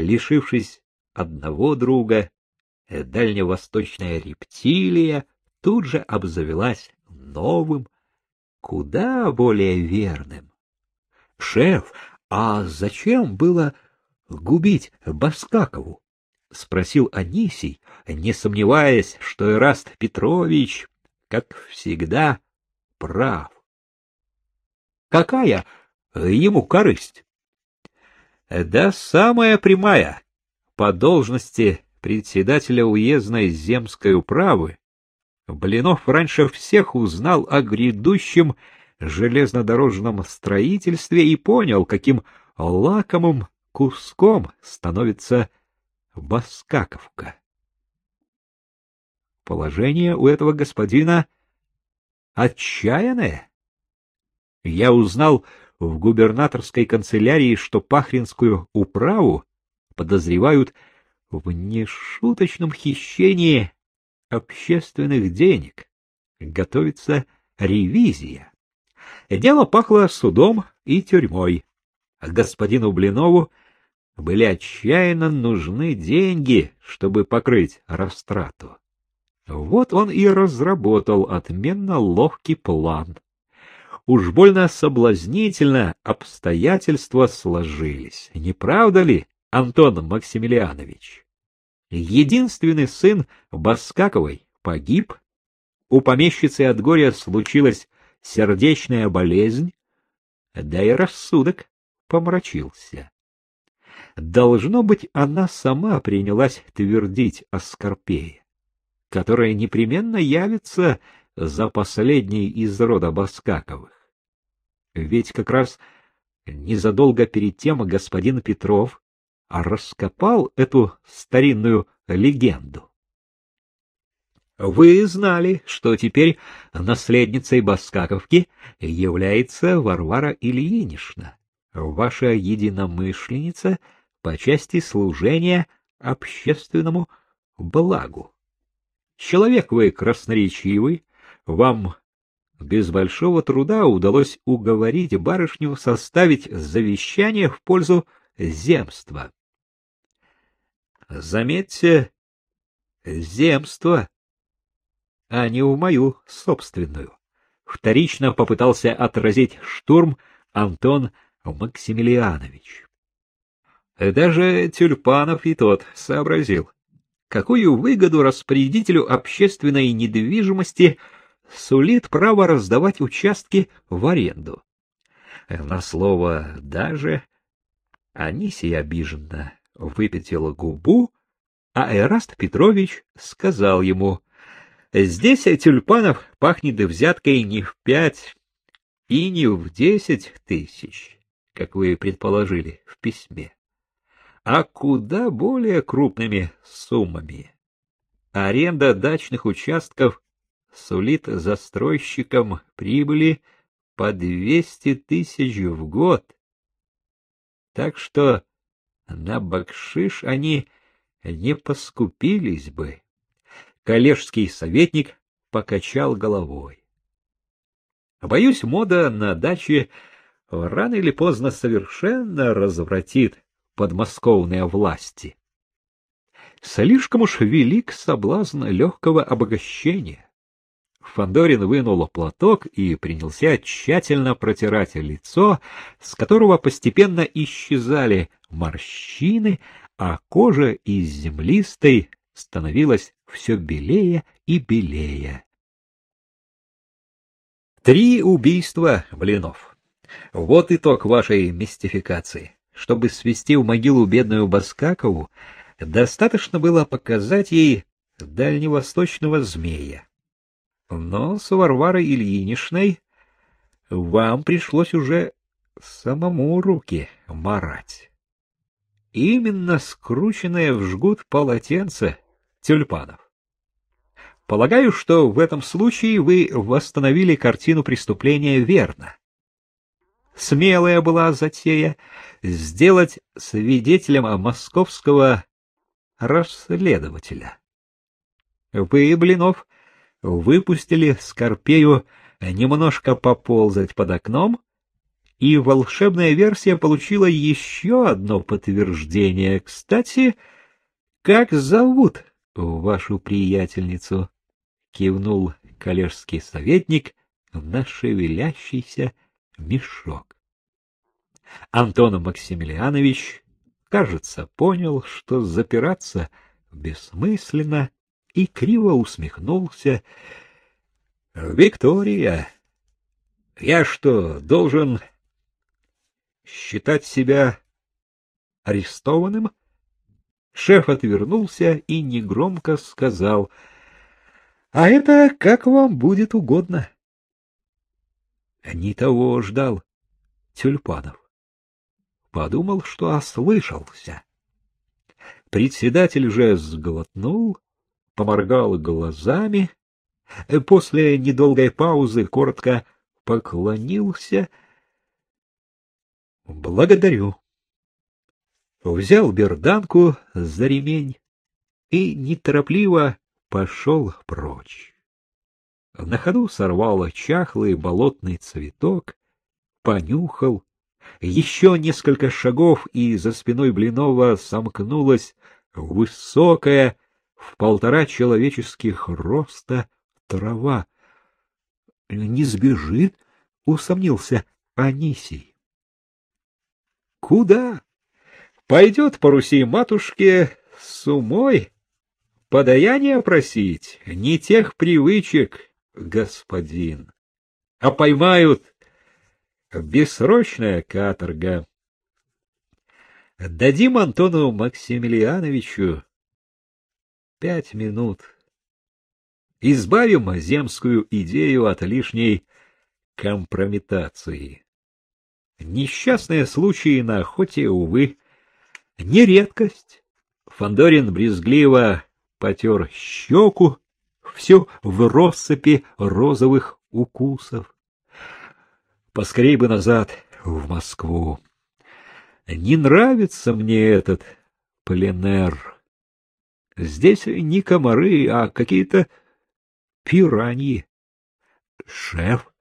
лишившись одного друга, дальневосточная рептилия тут же обзавелась новым, куда более верным. — Шеф, а зачем было губить Баскакову? — спросил Анисий, не сомневаясь, что Эраст Петрович, как всегда, прав. — Какая ему корысть? — Да самая прямая. По должности председателя уездной земской управы Блинов раньше всех узнал о грядущем железнодорожном строительстве и понял, каким лакомым куском становится Баскаковка. Положение у этого господина отчаянное. Я узнал в губернаторской канцелярии, что Пахринскую управу подозревают в нешуточном хищении общественных денег. Готовится ревизия. Дело пахло судом и тюрьмой. Господину Блинову были отчаянно нужны деньги, чтобы покрыть растрату. Вот он и разработал отменно ловкий план. Уж больно соблазнительно обстоятельства сложились, не правда ли, Антон Максимилианович? Единственный сын Баскаковой погиб, у помещицы от горя случилась сердечная болезнь, да и рассудок помрачился. Должно быть, она сама принялась твердить о Скорпее, которая непременно явится за последней из рода Баскаковых. Ведь как раз незадолго перед тем господин Петров раскопал эту старинную легенду. Вы знали, что теперь наследницей Баскаковки является Варвара Ильинична, ваша единомышленница по части служения общественному благу. Человек вы красноречивый, вам без большого труда удалось уговорить барышню составить завещание в пользу земства. Заметьте, земство, а не в мою собственную. Вторично попытался отразить штурм Антон Максимилианович. Даже Тюльпанов и тот сообразил, какую выгоду распорядителю общественной недвижимости сулит право раздавать участки в аренду. На слово «даже» Анисия обиженно выпятила губу, а Эраст Петрович сказал ему, «Здесь тюльпанов пахнет взяткой не в пять и не в десять тысяч, как вы предположили в письме, а куда более крупными суммами. Аренда дачных участков сулит застройщикам прибыли по двести тысяч в год. Так что на бакшиш они не поскупились бы. Коллежский советник покачал головой. Боюсь, мода на даче рано или поздно совершенно развратит подмосковные власти. Слишком уж велик соблазн легкого обогащения. Фандорин вынул платок и принялся тщательно протирать лицо, с которого постепенно исчезали морщины, а кожа из землистой становилась все белее и белее. Три убийства блинов. Вот итог вашей мистификации. Чтобы свести в могилу бедную Баскакову, достаточно было показать ей дальневосточного змея. Но с Варварой Ильиничной вам пришлось уже самому руки марать. Именно скрученное в жгут полотенце тюльпанов. Полагаю, что в этом случае вы восстановили картину преступления верно. Смелая была затея сделать свидетелем московского расследователя. Вы, Блинов, выпустили Скорпею немножко поползать под окном и волшебная версия получила еще одно подтверждение. Кстати, как зовут вашу приятельницу? кивнул коллежский советник на шевелящийся мешок. Антон Максимилианович, кажется, понял, что запираться бессмысленно, и криво усмехнулся. — Виктория, я что, должен считать себя арестованным? Шеф отвернулся и негромко сказал, — А это как вам будет угодно. Не того ждал Тюльпанов. Подумал, что ослышался. Председатель же сглотнул, поморгал глазами, после недолгой паузы коротко поклонился. — Благодарю. Взял берданку за ремень и неторопливо пошел прочь. На ходу сорвал чахлый болотный цветок, понюхал. Еще несколько шагов, и за спиной Блинова сомкнулась высокая, в полтора человеческих роста трава. — Не сбежит? — усомнился Анисий. — Куда? Пойдет по Руси матушке с умой подаяние просить, не тех привычек, господин. А поймают бессрочная каторга. Дадим Антону Максимилиановичу пять минут. Избавим земскую идею от лишней компрометации. Несчастные случаи на охоте, увы, не редкость. Фандорин брезгливо потер щеку, все в россыпи розовых укусов. Поскорей бы назад, в Москву. Не нравится мне этот пленер. Здесь не комары, а какие-то пираньи. Шеф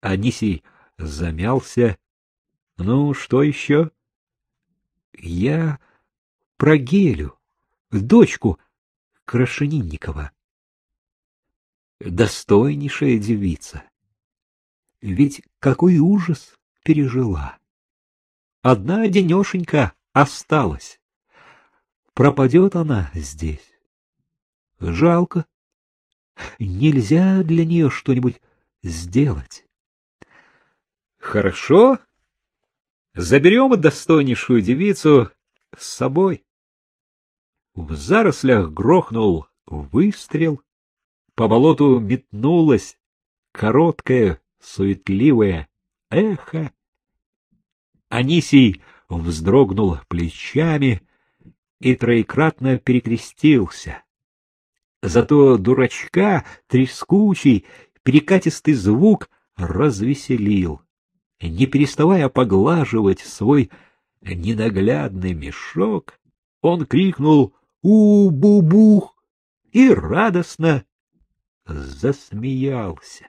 Анисий замялся. Ну, что еще? Я про Гелю, дочку Крашенинникова достойнейшая девица. Ведь какой ужас пережила. Одна денешенька осталась. Пропадет она здесь. Жалко. Нельзя для нее что-нибудь сделать. Хорошо. Заберем достойнейшую девицу с собой. В зарослях грохнул выстрел по болоту метнулось короткое, суетливое эхо. Анисий вздрогнул плечами и троекратно перекрестился. Зато дурачка трескучий, перекатистый звук развеселил. Не переставая поглаживать свой ненаглядный мешок, он крикнул «У-бу-бух!» и радостно засмеялся.